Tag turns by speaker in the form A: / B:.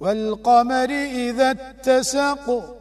A: والقمر إذا اتسق